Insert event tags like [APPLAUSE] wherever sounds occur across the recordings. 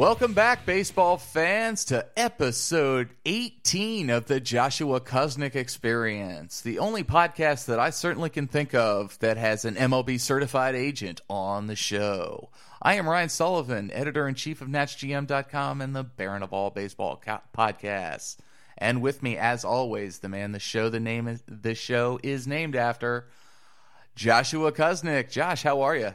Welcome back, baseball fans, to episode 18 of the Joshua Kusnick Experience, the only podcast that I certainly can think of that has an MLB certified agent on the show. I am Ryan Sullivan, editor in chief of NatchGM.com and the Baron of All Baseball co- podcasts. And with me, as always, the man the show the name is, the show is named after, Joshua Kusnick. Josh, how are you?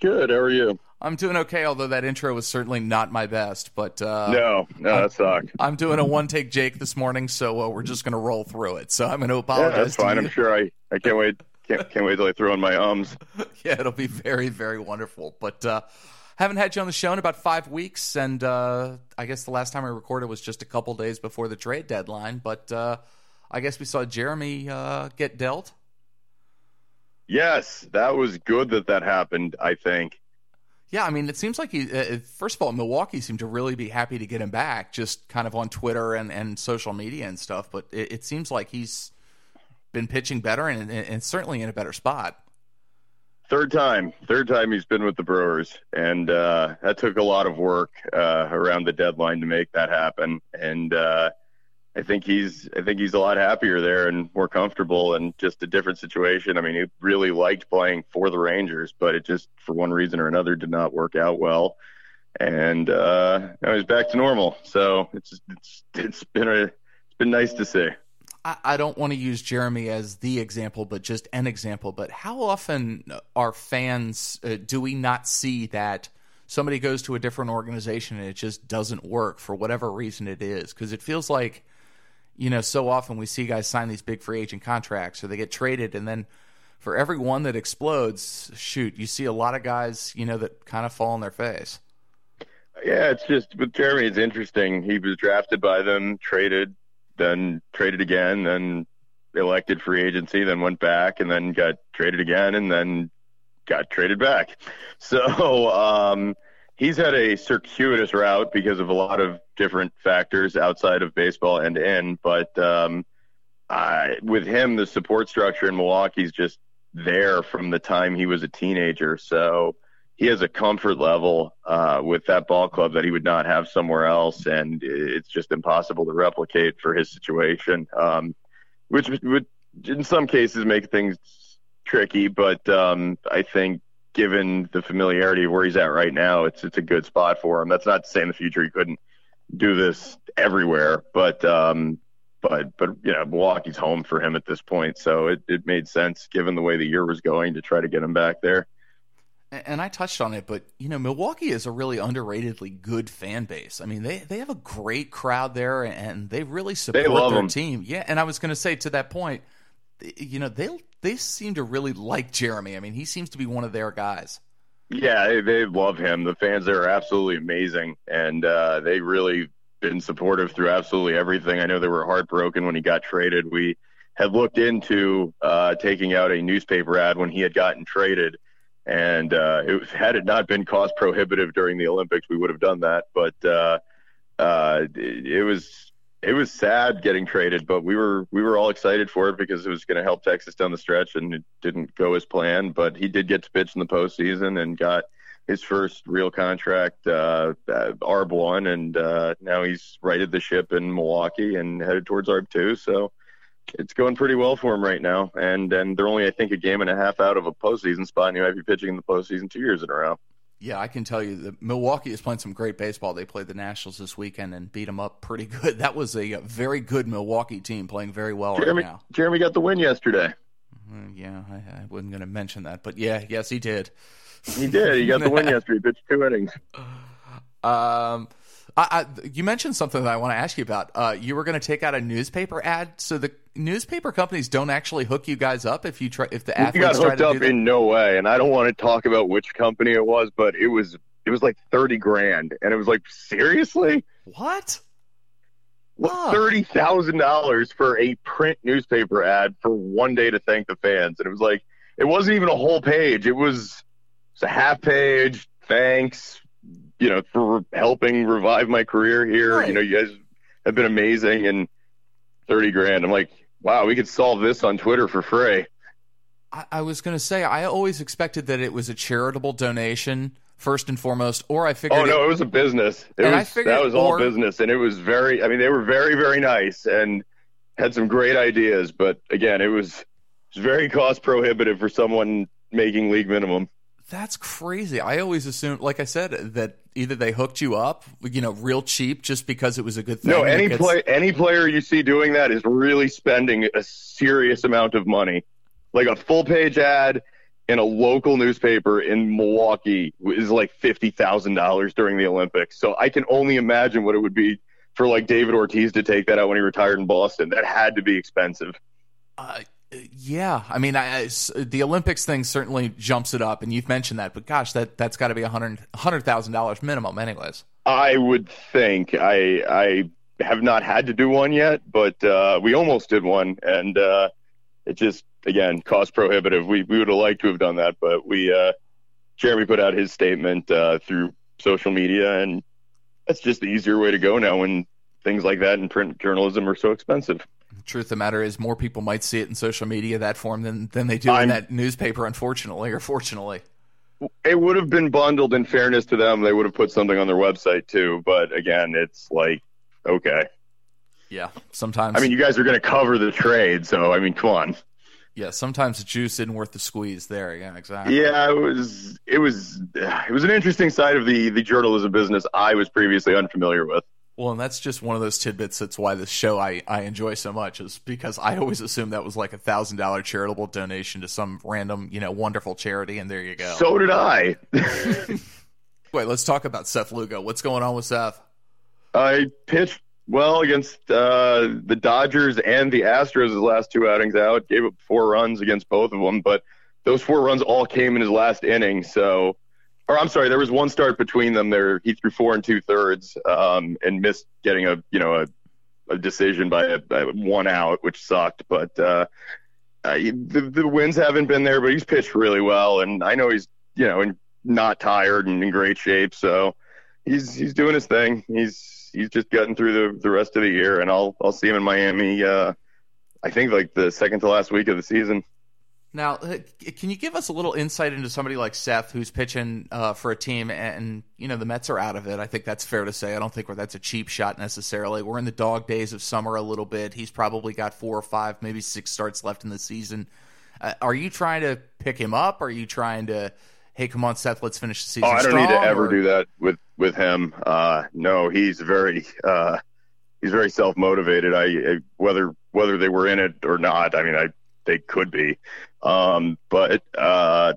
Good. How are you? I'm doing okay, although that intro was certainly not my best. But uh, no, no, that sucked. I'm doing a one take Jake this morning, so uh, we're just going to roll through it. So I'm going to apologize. Yeah, that's fine. I'm sure I, I can't wait. Can't, can't wait till I throw in my ums. [LAUGHS] yeah, it'll be very, very wonderful. But uh, haven't had you on the show in about five weeks, and uh, I guess the last time I recorded was just a couple days before the trade deadline. But uh, I guess we saw Jeremy uh, get dealt. Yes, that was good that that happened. I think. Yeah, I mean, it seems like he. Uh, first of all, Milwaukee seemed to really be happy to get him back, just kind of on Twitter and, and social media and stuff. But it, it seems like he's been pitching better and, and, certainly in a better spot. Third time, third time he's been with the Brewers, and uh, that took a lot of work uh, around the deadline to make that happen. And uh, I think he's I think he's a lot happier there and more comfortable and just a different situation. I mean, he really liked playing for the Rangers, but it just for one reason or another did not work out well. And uh, now he's back to normal. So it's it's it's been a it's been nice to see. I, I don't want to use Jeremy as the example, but just an example. But how often are fans uh, do we not see that? Somebody goes to a different organization and it just doesn't work for whatever reason it is. Because it feels like you know, so often we see guys sign these big free agent contracts or they get traded and then for every one that explodes, shoot, you see a lot of guys, you know, that kind of fall on their face. Yeah, it's just with Jeremy, it's interesting. He was drafted by them, traded, then traded again, then elected free agency, then went back and then got traded again and then got traded back. [LAUGHS] So, um, he's had a circuitous route because of a lot of different factors outside of baseball and in. But um, I, with him, the support structure in Milwaukee is just there from the time he was a teenager. So he has a comfort level uh, with that ball club that he would not have somewhere else, and it's just impossible to replicate for his situation. Um, which would, in some cases, make things tricky. But um, I think given the familiarity of where he's at right now, it's it's a good spot for him. That's not to say in the future he couldn't do this everywhere, but um, but but you know Milwaukee's home for him at this point, so it, it made sense given the way the year was going to try to get him back there. And I touched on it, but you know Milwaukee is a really underratedly good fan base. I mean they they have a great crowd there, and they really support they their him. team. Yeah, and I was going to say to that point, you know they they seem to really like Jeremy. I mean, he seems to be one of their guys. Yeah, they, they love him. The fans there are absolutely amazing, and uh, they really been supportive through absolutely everything. I know they were heartbroken when he got traded. We had looked into uh, taking out a newspaper ad when he had gotten traded, and uh, it, had it not been cost prohibitive during the Olympics, we would have done that. But uh, uh, it, it was it was sad getting traded, but we were we were all excited for it because it was going to help Texas down the stretch, and it didn't go as planned. But he did get to pitch in the postseason and got his first real contract, uh, ARB one, and uh, now he's righted the ship in Milwaukee and headed towards ARB two. So it's going pretty well for him right now, and and they're only I think a game and a half out of a postseason spot, and he might be pitching in the postseason two years in a row. Yeah, I can tell you that Milwaukee is playing some great baseball. They played the Nationals this weekend and beat them up pretty good. That was a, very good Milwaukee team playing very well Jeremy, right now. Jeremy got the win yesterday. Uh, yeah, I, I wasn't going to mention that, but yeah, yes, he did. He did. He got the win [LAUGHS] yesterday. He pitched two innings. Um, I, I, you mentioned something that I want to ask you about. Uh, you were going to take out a newspaper ad, so the newspaper companies don't actually hook you guys up if you try if the athletes you got hooked up in no way. And I don't want to talk about which company it was, but it was it was like thirty grand, and it was like seriously what. what? Thirty thousand dollars for a print newspaper ad for one day to thank the fans, and it was like it wasn't even a whole page. It was, it was a half page. Thanks, you know, for helping revive my career here. Right. You know, you guys have been amazing and 30 grand. I'm like, wow, we could solve this on Twitter for free. I, I was going to say, I always expected that it was a charitable donation first and foremost, or I figured. Oh no, it, it was a business. It and was I figured, that was all or, business, and it was very. I mean, they were very very nice and had some great ideas, but again, it was, it was very cost prohibitive for someone making league minimum. That's crazy. I always assumed, like I said, that either they hooked you up, you know, real cheap, just because it was a good thing. No, any gets... play, any player you see doing that is really spending a serious amount of money, like a full page ad in a local newspaper in Milwaukee is like fifty thousand dollars during the Olympics. So I can only imagine what it would be for like David Ortiz to take that out when he retired in Boston. That had to be expensive. Uh, yeah, I mean, I, I, the Olympics thing certainly jumps it up, and you've mentioned that. But gosh, that that's got to be a hundred hundred thousand dollars minimum, anyways. I would think. I I have not had to do one yet, but uh, we almost did one, and uh, it just again cost prohibitive. We we would have liked to have done that, but we uh, Jeremy put out his statement uh, through social media, and that's just the easier way to go now when things like that in print journalism are so expensive truth of the matter is more people might see it in social media that form than than they do I'm, in that newspaper unfortunately or fortunately. It would have been bundled in fairness to them. They would have put something on their website too. But again it's like okay. Yeah sometimes i mean you guys are going to cover the trade so i mean come on. Yeah sometimes the juice isn't worth the squeeze there. Yeah exactly. Yeah it was it was it was an interesting side of the the journalism business i was previously unfamiliar with well, and that's just one of those tidbits. That's why this show I, I enjoy so much is because I always assumed that was like a thousand dollar charitable donation to some random, you know, wonderful charity, and there you go. So did I. [LAUGHS] Wait, let's talk about Seth Lugo. What's going on with Seth? I pitched well against uh, the Dodgers and the Astros his last two outings out. Gave up four runs against both of them, but those four runs all came in his last inning. So or I'm sorry, there was one start between them. There, he threw four and two thirds um, and missed getting a you know a, a decision by, a, one out, which sucked. But uh, uh, the, the wins haven't been there, but he's pitched really well, and I know he's you know not tired and in great shape, so he's he's doing his thing. He's he's just getting through the the rest of the year, and I'll I'll see him in Miami. Uh, I think like the second to last week of the season. Now, uh, can you give us a little insight into somebody like Seth, who's pitching uh, for a team, and you know the Mets are out of it. I think that's fair to say. I don't think that's a cheap shot necessarily. We're in the dog days of summer a little bit. He's probably got four or five, maybe six starts left in the season. Uh, are you trying to pick him up? Are you trying to, hey, come on, Seth, let's finish the season? Oh, I don't strong, need to ever or? do that with with him. Uh, no, he's very uh, he's very self motivated. I whether whether they were in it or not. I mean, I they could be. Um, but uh,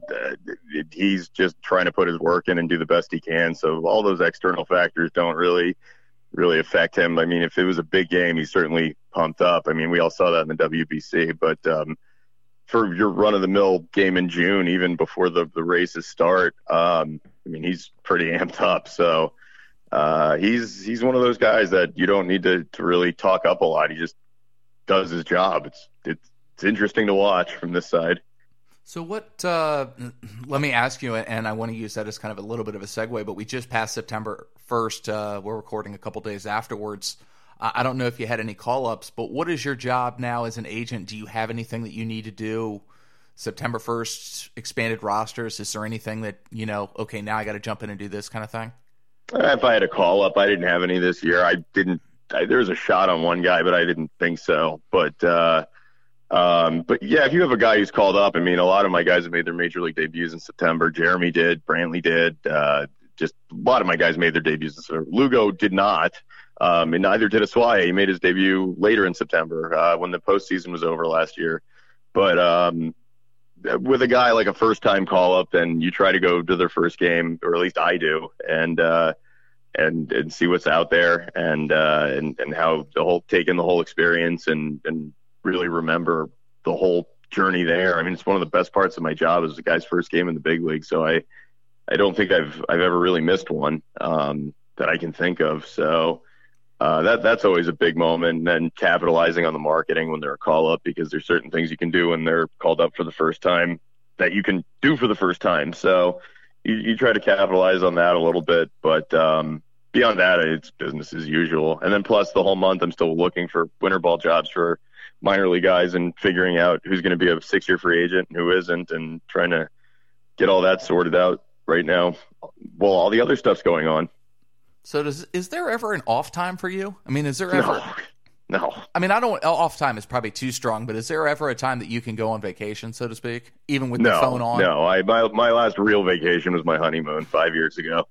he's just trying to put his work in and do the best he can. So all those external factors don't really really affect him. I mean, if it was a big game, he's certainly pumped up. I mean, we all saw that in the WBC. But um, for your run of the mill game in June, even before the the races start, um, I mean, he's pretty amped up. So. Uh, he's he's one of those guys that you don't need to, to really talk up a lot. He just does his job. It's it's interesting to watch from this side. So what? Uh, [CLEARS THROAT] let me ask you, and I want to use that as kind of a little bit of a segue. But we just passed September first. Uh, we're recording a couple days afterwards. I don't know if you had any call ups, but what is your job now as an agent? Do you have anything that you need to do? September first, expanded rosters. Is there anything that you know? Okay, now I got to jump in and do this kind of thing. If I had a call up, I didn't have any this year. I didn't. I, there was a shot on one guy, but I didn't think so. But uh, um, but yeah, if you have a guy who's called up, I mean, a lot of my guys have made their major league debuts in September. Jeremy did, Brantley did. Uh, just a lot of my guys made their debuts. September. Lugo did not, um, and neither did Asuaje. He made his debut later in September uh, when the postseason was over last year. But um, with a guy like a first-time call-up, then you try to go to their first game, or at least I do, and uh, and and see what's out there, and uh, and and how the whole take in the whole experience, and and really remember the whole journey there. I mean, it's one of the best parts of my job is the guy's first game in the big league. So I, I don't think I've I've ever really missed one um, that I can think of. So uh, that that's always a big moment. And then capitalizing on the marketing when they're a call up because there's certain things you can do when they're called up for the first time that you can do for the first time. So you, you try to capitalize on that a little bit, but um, beyond that, it's business as usual. And then plus the whole month, I'm still looking for winter ball jobs for minor league guys and figuring out who's going to be a six year free agent and who isn't and trying to get all that sorted out right now well, all the other stuff's going on. So does is there ever an off time for you? I mean, is there ever? No, no. I mean, I don't. Off time is probably too strong, but is there ever a time that you can go on vacation, so to speak, even with no, the phone on? No, I my my last real vacation was my honeymoon five years ago,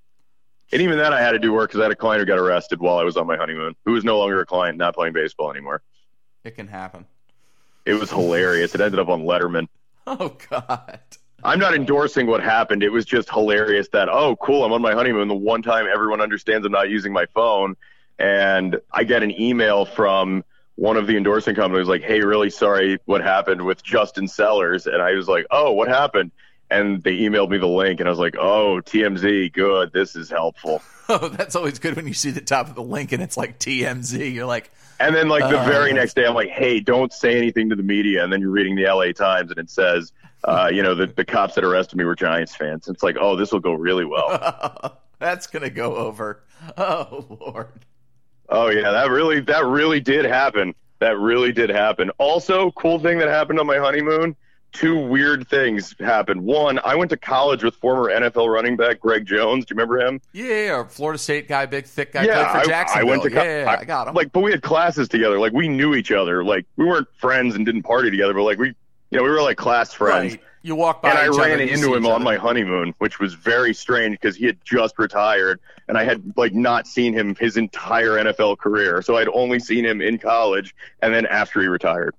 and even then I had to do work because I had a client who got arrested while I was on my honeymoon, who was no longer a client, not playing baseball anymore. It can happen. It was hilarious. It ended up on Letterman. [LAUGHS] Oh God. I'm not endorsing what happened. It was just hilarious that, oh, cool, I'm on my honeymoon. The one time everyone understands I'm not using my phone. And I get an email from one of the endorsing companies like, hey, really sorry what happened with Justin Sellers. And I was like, oh, what happened? And they emailed me the link, and I was like, oh, TMZ, good. This is helpful. [LAUGHS] Oh, that's always good when you see the top of the link and it's like TMZ. You're like, and then like the uh, very next day, I'm like, hey, don't say anything to the media. And then you're reading the LA Times, and it says, uh, you know, the, the cops that arrested me were Giants fans. It's like, oh, this will go really well. [LAUGHS] That's gonna go over. Oh Lord. Oh yeah, that really that really did happen. That really did happen. Also, cool thing that happened on my honeymoon. Two weird things happened. One, I went to college with former NFL running back Greg Jones. Do you remember him? Yeah, Florida State guy, big thick guy, yeah, played for I, Jacksonville. I went to co- yeah, I, I got him. Like, but we had classes together. Like, we knew each other. Like, we weren't friends and didn't party together, but like we, you know, we were like class friends. right. You walk by and I ran into him on my honeymoon, which was very strange because he had just retired, and I had like not seen him his entire NFL career. So I'd only seen him in college and then after he retired.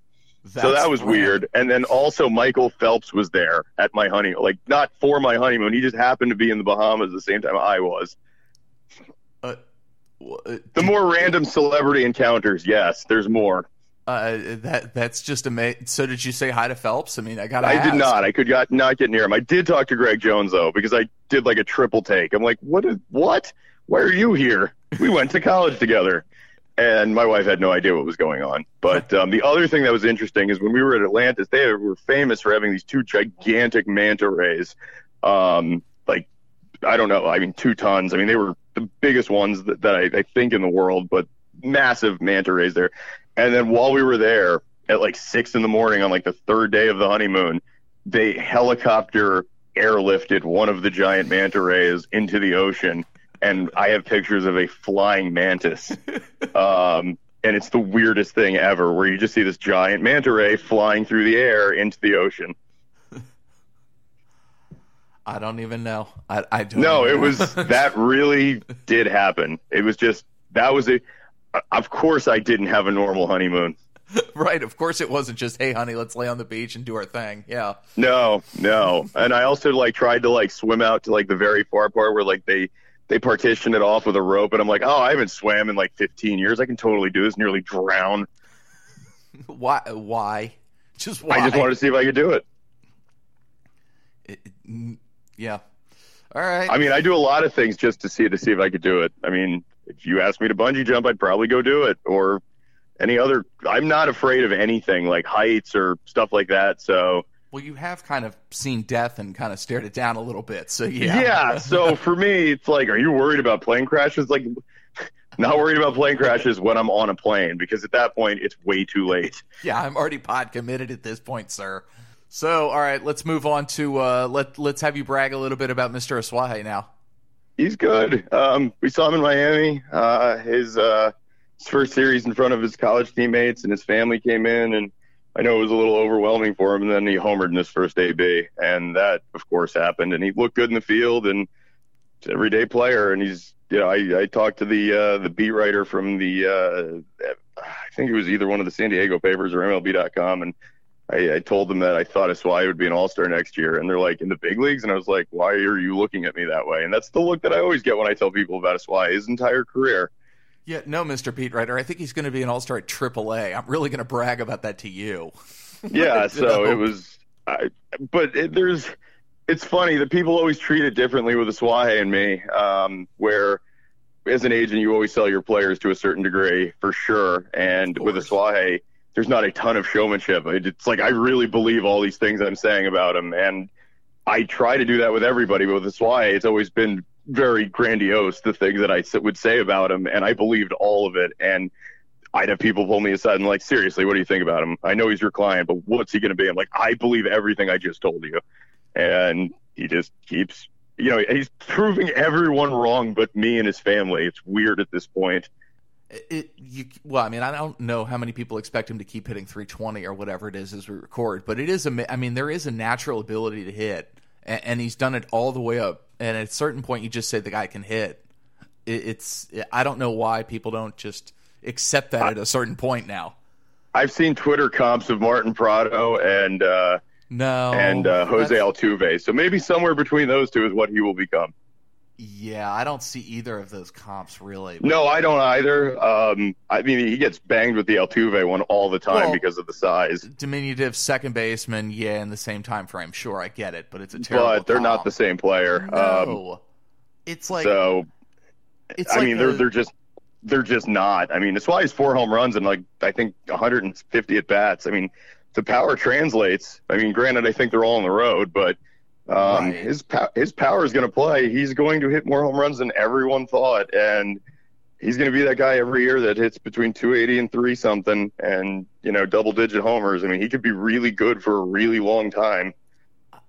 So that was weird. And then also Michael Phelps was there at my honeymoon, like not for my honeymoon. He just happened to be in the Bahamas the same time I was. Uh, uh, The more random celebrity encounters, yes, there's more. uh, that that's just amazing. So did you say hi to Phelps? I mean, I got. I did not. I could got, not get near him. I did talk to Greg Jones though because I did like a triple take. I'm like, what? Is, what? Why are you here? We went to college together, and my wife had no idea what was going on. But um, the other thing that was interesting is when we were at Atlantis, they were famous for having these two gigantic manta rays. Um, like I don't know. I mean, two tons. I mean, they were the biggest ones that, that I, I think in the world, but massive manta rays there. And then while we were there at like six in the morning on like the third day of the honeymoon, they helicopter airlifted one of the giant manta rays into the ocean. And I have pictures of a flying mantis. Um, and it's the weirdest thing ever where you just see this giant manta ray flying through the air into the ocean. I don't even know. I, I don't. No, it was that [LAUGHS] really did happen. It was just that was a. Of course, I didn't have a normal honeymoon. right. Of course, it wasn't just, "Hey, honey, let's lay on the beach and do our thing." Yeah. No, no. And I also like tried to like swim out to like the very far part where like they they partition it off with a rope, and I'm like, oh, I haven't swam in like 15 years. I can totally do this. Nearly drown. [LAUGHS] Why? Why? Just why? I just wanted to see if I could do it. It- it- yeah. All right. I mean, I do a lot of things just to see to see if I could do it. I mean, if you asked me to bungee jump, I'd probably go do it, or any other. I'm not afraid of anything like heights or stuff like that. So well, you have kind of seen death and kind of stared it down a little bit. So yeah. yeah. so for me, it's like, are you worried about plane crashes? Like, not worried about plane crashes when I'm on a plane because at that point it's way too late. Yeah, I'm already pod committed at this point, sir. So, all right, let's move on to uh, let let's have you brag a little bit about Mr. Asuaje now. He's good. Um, we saw him in Miami. Uh, his uh, his first series in front of his college teammates and his family came in, and I know it was a little overwhelming for him. And then he homered in his first AB, and that of course happened. And he looked good in the field, and everyday player. And he's you know I, I talked to the uh, the beat writer from the uh, I think it was either one of the San Diego papers or MLB.com, and I, I told them that I thought Asuaje would be an All Star next year, and they're like in the big leagues, and I was like, why are you looking at me that way? And that's the look that I always get when I tell people about Asuaje his entire career. Yeah, no, Mr. Pete Writer. I think he's going to be an All Star at AAA. I'm really going to brag about that to you. [LAUGHS] Yeah, so know? it was, I, but it, there's, it's funny that people always treat it differently with Asuaje and me, um, where as an agent you always sell your players to a certain degree for sure, and with. Asuaje there's not a ton of showmanship. It's like I really believe all these things I'm saying about him, and I try to do that with everybody. But with Asuaje, it's always been very grandiose the things I would say about him, and I believed all of it. And I'd have people pull me aside and like, seriously, what do you think about him? I know he's your client, but what's he going to be? I'm like, I believe everything I just told you, and he just keeps you know, he's proving everyone wrong but me and his family. It's weird at this point. It, you, well, I mean, I don't know how many people expect him to keep hitting 320 or whatever it is as we record, but it is a, I mean, there is a natural ability to hit, and, and he's done it all the way up. And at a certain point, you just say the guy can hit. It, it's, I don't know why people don't just accept that at a certain point now. I've seen Twitter comps of Martin Prado and uh, no and uh, Jose Altuve, so maybe somewhere between those two is what he will become. Yeah, I don't see either of those comps really. No, I don't either. Um, I mean, he gets banged with the Altuve one all the time well, because of the size. Diminutive second baseman, yeah, in the same time frame. Sure, I get it, but it's a terrible. But they're comp. not the same player. No, um, it's like so. It's I like mean, the, they're they're just they're just not. I mean, that's why he's four home runs and like I think 150 at bats. I mean, the power translates. I mean, granted, I think they're all on the road, but um, right. His his power is going to play. He's going to hit more home runs than everyone thought, and he's going to be that guy every year that hits between 280 and three something, and you know double digit homers. I mean, he could be really good for a really long time.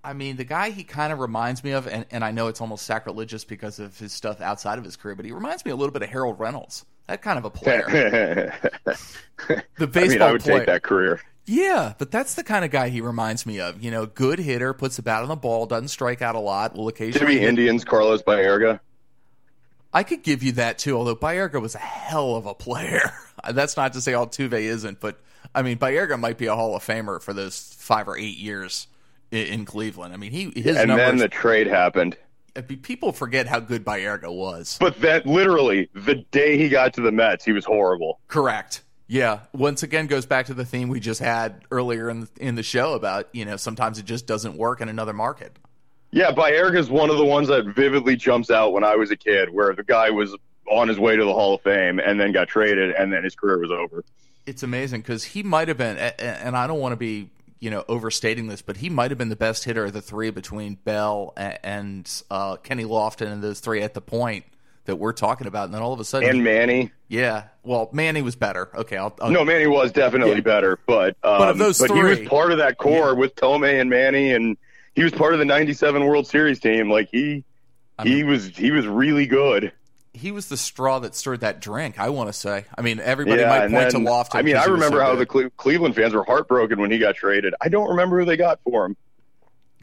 I mean, the guy he kind of reminds me of, and, and I know it's almost sacrilegious because of his stuff outside of his career, but he reminds me a little bit of Harold Reynolds. That kind of a player. [LAUGHS] the baseball I mean, I would player. take that career. Yeah, but that's the kind of guy he reminds me of. You know, good hitter, puts the bat on the ball, doesn't strike out a lot, will occasionally. Jimmy Indians, Carlos Baerga. I could give you that too, although Baerga was a hell of a player. [LAUGHS] that's not to say Altuve isn't, but I mean, Baerga might be a Hall of Famer for those five or eight years in, in Cleveland. I mean, he his and numbers, then the trade happened. People forget how good Baerga was. But that literally the day he got to the Mets, he was horrible. Correct. Yeah, once again goes back to the theme we just had earlier in the, in the show about you know sometimes it just doesn't work in another market. Yeah, Baerga is one of the ones that vividly jumps out when I was a kid, where the guy was on his way to the Hall of Fame and then got traded, and then his career was over. It's amazing because he might have been, and I don't want to be you know overstating this, but he might have been the best hitter of the three between Belle and uh, Kenny Lofton and those three at the point that we're talking about, and then all of a sudden, and Manny, yeah, well, Manny was better. Okay, I'll, I'll no, Manny was definitely yeah. better, but um, but of those but three, he was part of that core yeah. with Thome and Manny, and he was part of the '97 World Series team. Like he, I mean, he was he was really good. He was the straw that stirred that drink. I want to say. I mean, everybody yeah, might point then, to Lofton. I mean, I remember so how good. the Cle- Cleveland fans were heartbroken when he got traded. I don't remember who they got for him.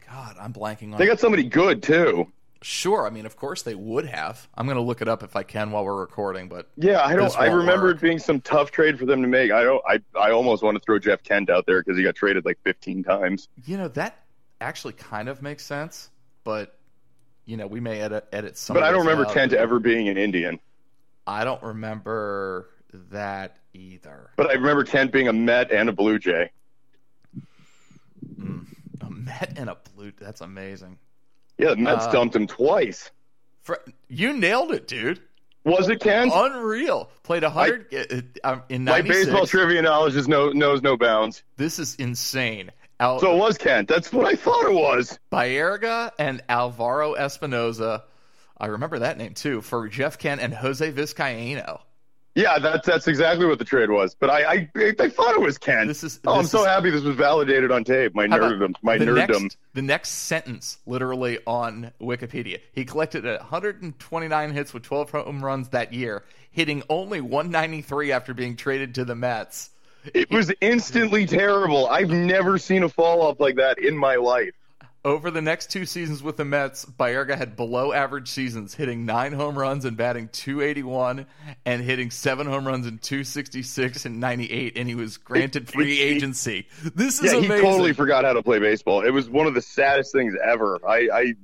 God, I'm blanking on. They got somebody good too. Sure, I mean, of course they would have. I'm going to look it up if I can while we're recording, but yeah, I don't. I remember work. it being some tough trade for them to make. I don't. I I almost want to throw Jeff Kent out there because he got traded like 15 times. You know that actually kind of makes sense, but you know we may edit edit some. But I don't remember out. Kent ever being an Indian. I don't remember that either. But I remember Kent being a Met and a Blue Jay. Mm, a Met and a Blue. That's amazing. Yeah, the Mets uh, dumped him twice. For, you nailed it, dude. Was it Ken? Unreal. Played a hundred uh, um, in My baseball trivia knowledge is no knows no bounds. This is insane. Al- so it was Kent. That's what I thought it was. Baerga and Alvaro Espinoza. I remember that name too for Jeff Kent and Jose Vizcaino. Yeah, that's that's exactly what the trade was. But I I, I thought it was Ken. This is. Oh, I'm so happy this was validated on tape. My nerddom. My the nerddom. Next, the next sentence, literally on Wikipedia, he collected 129 hits with 12 home runs that year, hitting only 193 after being traded to the Mets. It was instantly terrible. I've never seen a fall off like that in my life. Over the next two seasons with the Mets, Baerga had below average seasons, hitting nine home runs and batting 281, and hitting seven home runs in 266 and 98, and he was granted [LAUGHS] free agency. This is yeah, amazing. he totally forgot how to play baseball. It was one of the saddest things ever. I I,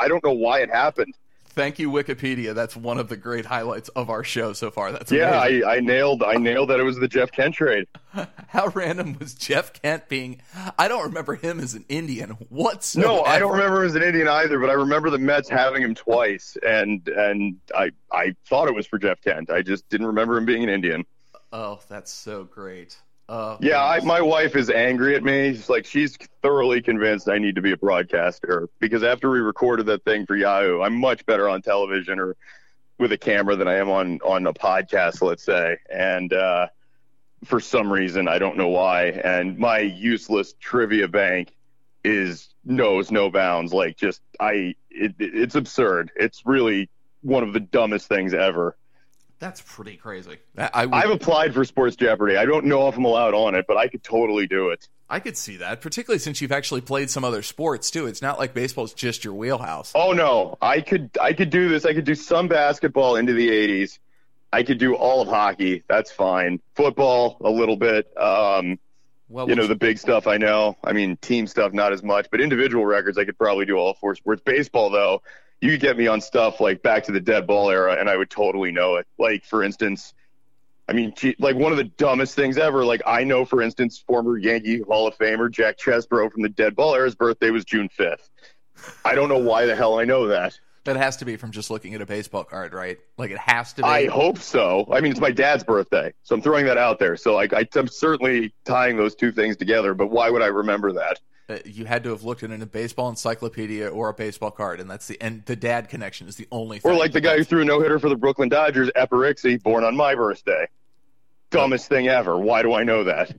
I don't know why it happened. Thank you, Wikipedia. That's one of the great highlights of our show so far. That's yeah, I, I, nailed I nailed that it was the Jeff Kent trade. [LAUGHS] How random was Jeff Kent being? I don't remember him as an Indian whatsoever. No, I don't remember him as an Indian either. But I remember the Mets having him twice, and and I I thought it was for Jeff Kent. I just didn't remember him being an Indian. Oh, that's so great. Uh, yeah, I, my wife is angry at me. She's like, she's thoroughly convinced I need to be a broadcaster because after we recorded that thing for Yahoo, I'm much better on television or with a camera than I am on on a podcast, let's say. And uh, for some reason, I don't know why, and my useless trivia bank is knows no bounds. Like just I, it, it's absurd. It's really one of the dumbest things ever. That's pretty crazy. I would, I've applied for Sports Jeopardy. I don't know if I'm allowed on it, but I could totally do it. I could see that, particularly since you've actually played some other sports too. It's not like baseball's just your wheelhouse. Oh no, I could I could do this. I could do some basketball into the 80s. I could do all of hockey. That's fine. Football a little bit. Um, Well, you know we'll- the big stuff I know. I mean team stuff not as much, but individual records I could probably do all four sports. Baseball though, you could get me on stuff like back to the dead ball era, and I would totally know it. Like for instance, I mean, like one of the dumbest things ever. Like I know, for instance, former Yankee Hall of Famer Jack Chesbro from the dead ball era's birthday was June fifth. I don't know why the hell I know that. that has to be from just looking at a baseball card, right? Like it has to be. I hope so. I mean, it's my dad's birthday, so I'm throwing that out there. So like, I, I'm certainly tying those two things together. But why would I remember that? Uh, you had to have looked at in a baseball encyclopedia or a baseball card, and that's the and the dad connection is the only thing. Or like the guy who threw a no hitter for the Brooklyn Dodgers, Eppa Rixey, born on my birthday. Dumbest thing ever. Why do I know that?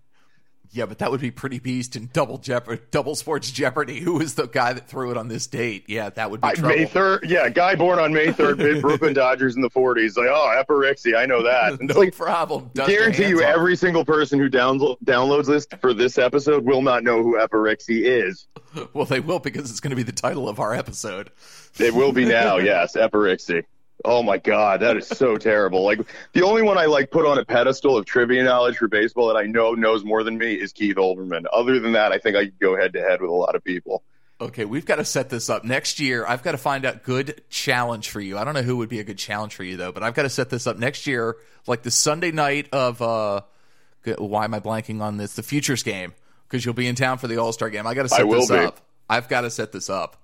Yeah, but that would be pretty beast in double Jeopardy, double sports Jeopardy. Who was the guy that threw it on this date? Yeah, that would be uh, I, trouble. May third, yeah, guy born on May third, big Brooklyn Dodgers in the '40s. Like, oh, Eppa Rixey, I know that. [LAUGHS] No like, problem. Dust guarantee you, off. every single person who download, downloads this for this episode will not know who Eppa Rixey is. [LAUGHS] Well, they will because it's going to be the title of our episode. It will be now, [LAUGHS] yes, Eppa Rixey. Oh my God, that is so terrible. Like the only one I like put on a pedestal of trivia knowledge for baseball that I know knows more than me is Keith Olbermann. Other than that, I think I could go head to head with a lot of people. Okay, we've got to set this up next year. I've got to find out good challenge for you. I don't know who would be a good challenge for you though, but I've got to set this up next year, like the Sunday night of. uh Why am I blanking on this? The Futures game because you'll be in town for the All Star game. I got to set I will this be. up. I've got to set this up.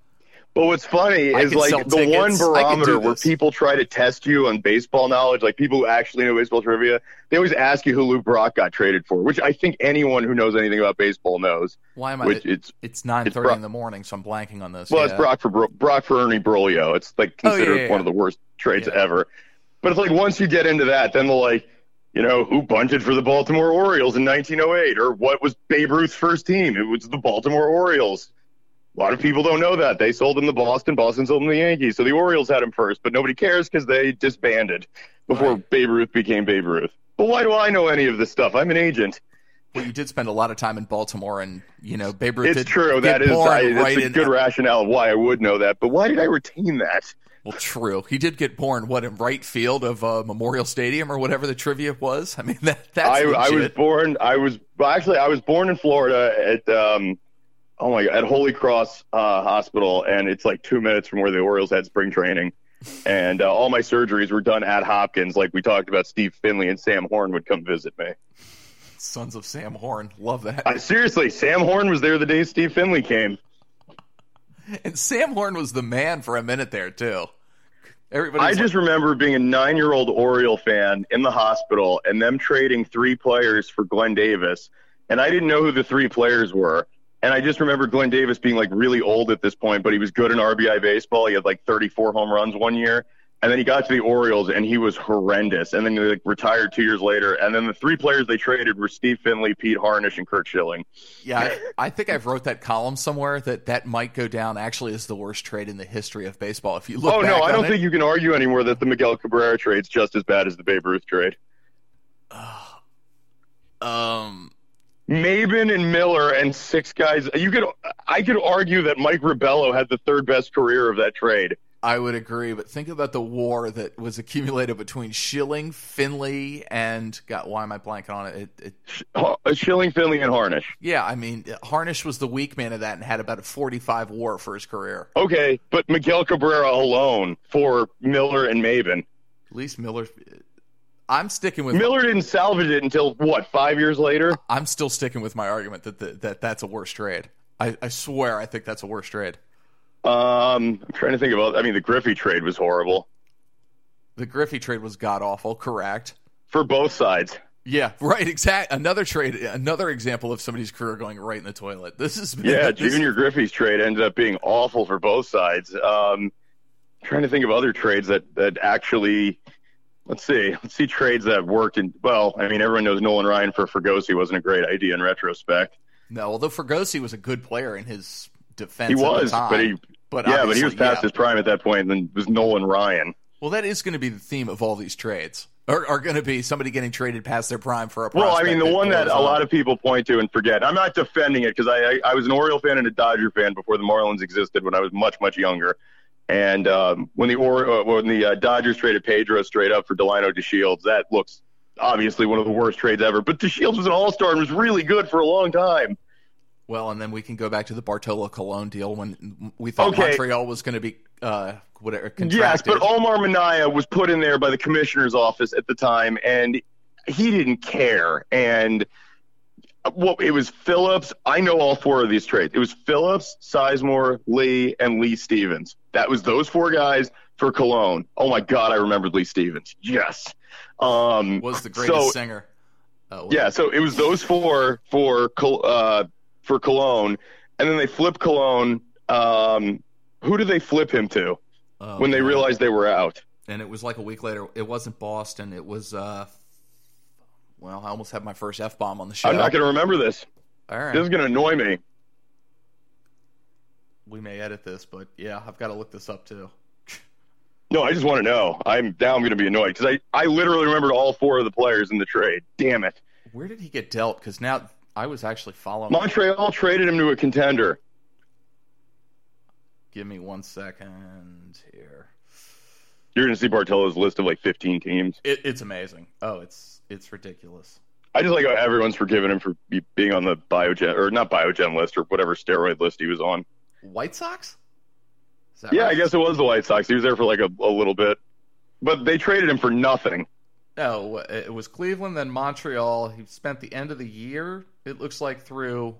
But what's funny I is like the tickets. one I can do barometer where people try to test you on baseball knowledge, like people who actually know baseball trivia, they always ask you who Lou Brock got traded for, which I think anyone who knows anything about baseball knows. Why am I? Which it's it's nine thirty in the morning, so I'm blanking on this. well, yeah. it's Brock for Brock for Ernie Broglio. It's like Oh, yeah, considered yeah, one of the worst trades ever. But it's like once you get into that, then they're like, you know, who bunted for the Baltimore Orioles in 1908, or what was Babe Ruth's first team? It was the Baltimore Orioles. A lot of people don't know that. They sold him to Boston. Boston sold him to the Yankees. So the Orioles had him first, but nobody cares because they disbanded before Right. Babe Ruth became Babe Ruth. But why do I know any of this stuff? I'm an agent. Well, you did spend a lot of time in Baltimore, and you know Babe Ruth. It's did true. get That is I, that's right a good rationale of why I would know that. But why did I retain that? Well, true. He did get born what in right field of uh, Memorial Stadium or whatever the trivia was. I mean, that that's I, I was born. I was well, actually I was born in Florida at um, oh my god at Holy Cross uh, Hospital, and it's like two minutes from where the Orioles had spring training. And uh, all my surgeries were done at Hopkins, like we talked about. Steve Finley and Sam Horn would come visit me. Sons of Sam Horn. Love that. I, seriously, Sam Horn was there the day Steve Finley came. and Sam Horn was the man for a minute there too. Everybody. I just remember being a nine-year-old Oriole fan in the hospital, and them trading three players for Glenn Davis, and I didn't know who the three players were. And I just remember Glenn Davis being like really old at this point, but he was good in RBI baseball. He had like 34 home runs one year, and then he got to the Orioles and he was horrendous. And then he like retired two years later. And then the three players they traded were Steve Finley, Pete Harnisch, and Curt Schilling. yeah, I, I think I've wrote that column somewhere that that might go down actually as the worst trade in the history of baseball. If you look. oh no, I don't it. think you can argue anymore that the Miguel Cabrera trade's just as bad as the Babe Ruth trade. Um. Maybin and Miller and six guys. You could, I could argue that Mike Rabelo had the third best career of that trade. I would agree, but think about the war that was accumulated between Schilling, Finley, and God, why am I blanking on it? it, it Uh, Schilling, Finley, and Harnisch. yeah, I mean, Harnisch was the weak man of that and had about a 45 WAR for his career. Okay, but Miguel Cabrera alone for Miller and Maybin. At least Miller. I'm sticking with. Miller didn't salvage it until what? Five years later. I'm still sticking with my argument that the, that that's a worse trade. I, I swear, I think that's a worse trade. Um, I'm trying to think about. I mean, the Griffey trade was horrible The Griffey trade was god awful. Correct. for both sides. Yeah, right. Exact. Another trade. Another example of somebody's career going right in the toilet. This is Yeah, this- Junior Griffey's trade ended up being awful for both sides. Um, trying to think of other trades that that actually. Let's see. Let's see trades that worked. And well, I mean, everyone knows Nolan Ryan for Fregosi wasn't a great idea in retrospect. No, although Fregosi was a good player in his defense. He was, but he But yeah, but he was past yeah. his prime at that point. And then was Nolan Ryan. Well, that is going to be the theme of all these trades. Are, are going to be somebody getting traded past their prime for a Well, I mean, the one that a lot of people point to and forget. I'm not defending it because I, I I was an Oriole fan and a Dodger fan before the Marlins existed when I was much much younger. And um, when the or, uh, when the uh, Dodgers traded Pedro straight up for Delino DeShields, that looks obviously one of the worst trades ever. But DeShields was an All Star and was really good for a long time. Well, and then we can go back to the Bartolo Colon deal when we thought Okay. Montreal was going to be uh, whatever Yes, but Omar Minaya was put in there by the commissioner's office at the time, and he didn't care. And uh, well, it was Phillips. I know all four of these trades. It was Phillips, Sizemore, Lee, and Lee Stevens. That was those four guys for Colon. Oh my God, I remembered Lee Stevens. Yes. Um, was the greatest so, singer. Oh, yeah, so it was those four for uh, for Colon, and then they flip Colon. Um, who did they flip him to oh, when they realized they were out? and it was like a week later. It wasn't Boston. It was. Uh, well, I almost had my first f bomb on the show. I'm not going to remember this. All right, This is going to annoy me. We may edit this, but yeah, I've got to look this up too. No, I just want to know. I'm now I'm going to be annoyed because I, I literally remembered all four of the players in the trade. Damn it. Where did he get dealt? Because now I was actually following. Montreal traded him to a contender. Give me one second here. You're going to see Bartolo's list of like 15 teams. It, it's amazing. Oh, it's it's ridiculous. I just like how everyone's forgiven him for be, being on the biogen or not biogen list or whatever steroid list he was on. White Sox? Yeah, I guess it was the White Sox. He was there for like a, a little bit, but they traded him for nothing. No, it was Cleveland, then Montreal. He spent the end of the year. It looks like through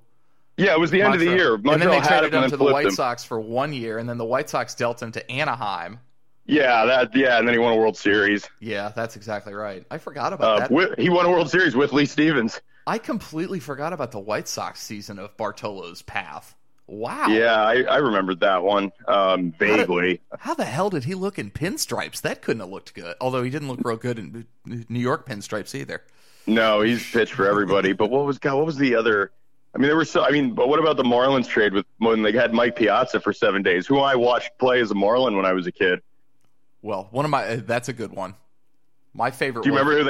Yeah, it was the end of the Montreal. year. and then Montreal they had traded him him to the White him. Sox for one year, and then the White Sox dealt him to Anaheim. Yeah, that yeah, and then he won a World Series. Yeah, that's exactly right. I forgot about Uh, that. with, he won a World Series with Lee Stevens. I completely forgot about the White Sox season of Bartolo's path. Wow. Yeah, I, I remembered that one um, vaguely. How the hell did he look in pinstripes? That couldn't have looked good. Although he didn't look real good in New York pinstripes either. No, he's pitched for everybody. but what was God? What was the other? I mean, there were so. I mean, but what about the Marlins trade with when they had Mike Piazza for seven days, who I watched play as a Marlin when I was a kid? Well, one of my uh, that's a good one. My favorite. Do you was- remember who